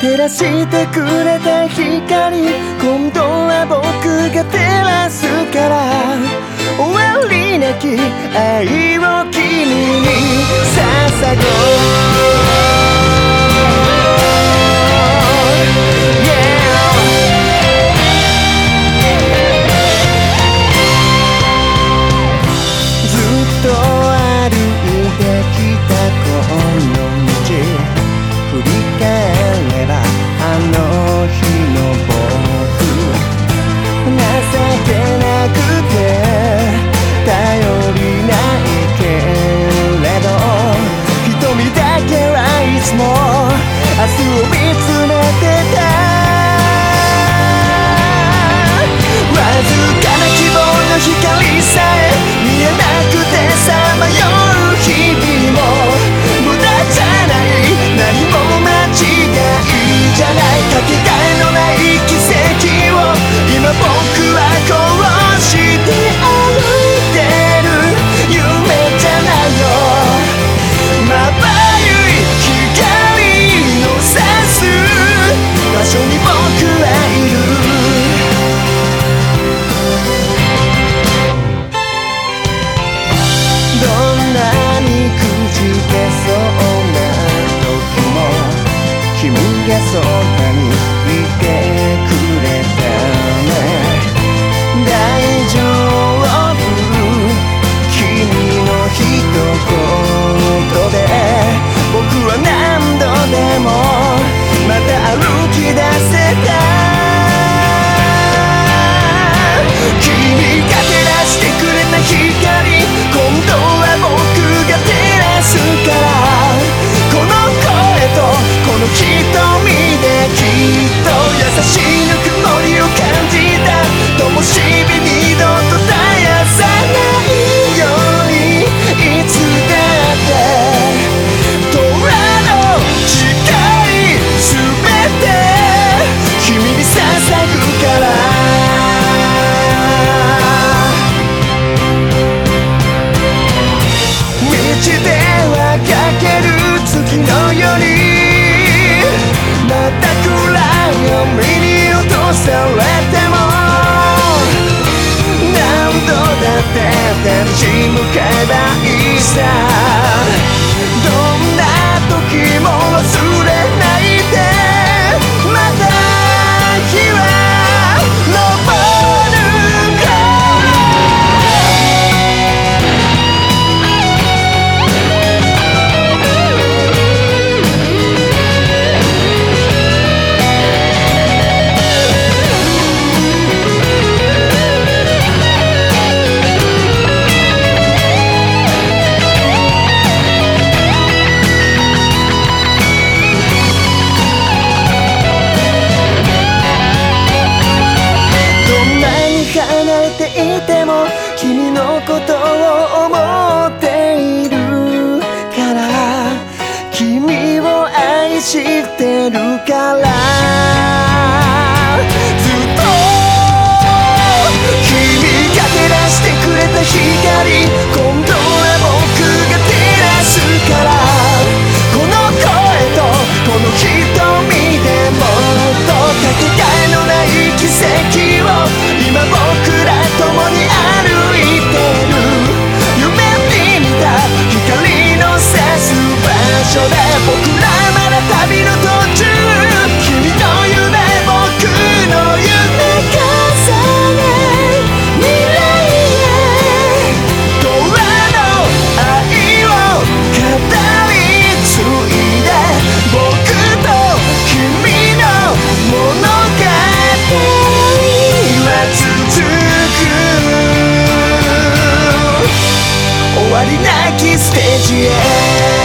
照らしてくれた光今度は僕が照らすから終わりなき愛を君に捧ごう song しではかける月のようにまた暗闇に落とされても何度だって立ち向けばいいさ。ていても君のことを思っているから。君を愛してるから。expediente